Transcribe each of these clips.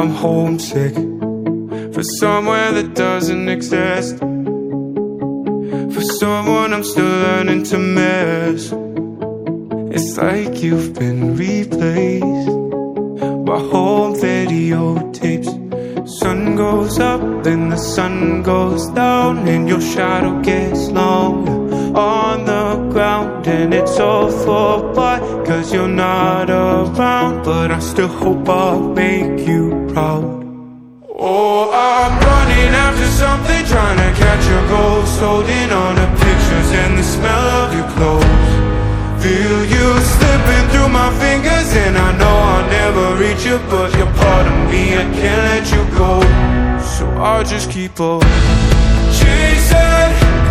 I'm homesick for somewhere that doesn't exist. For someone I'm still learning to miss. It's like you've been replaced by home videotapes. Sun goes up, then the sun goes down, and your shadow gets longer on the. And it's all for what? Cause you're not around, but I still hope I'll make you proud. Oh, I'm running after something, trying to catch a ghost, holding on to pictures and the smell of your clothes. Feel you slipping through my fingers, and I know I'll never reach you, but you're part of me, I can't let you go. So I'll just keep on chasing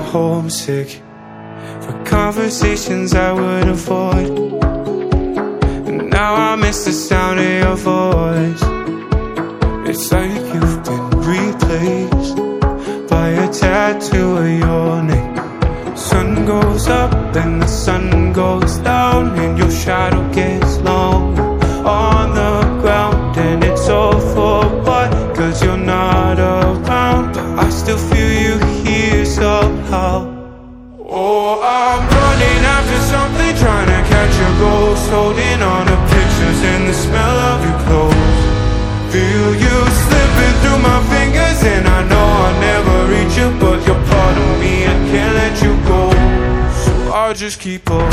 Homesick for conversations I would avoid. And now I miss the sound of your voice. It's like you've been replaced by a tattoo of your name. Sun goes up and the sun goes down, and your shadow gets longer on the ground. And it's all for what? Cause you're not around, but I still feel you holding on to pictures and the smell of your clothes. Feel you slipping through my fingers, and I know I'll never reach you, but you're part of me, I can't let you go. So I'll just keep on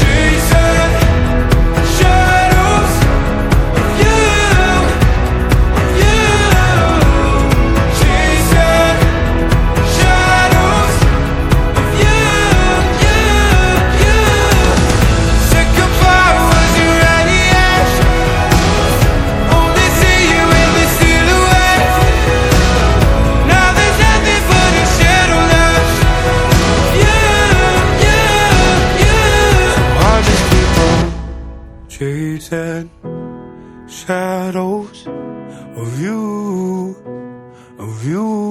chasing chasing shadows of you, of you.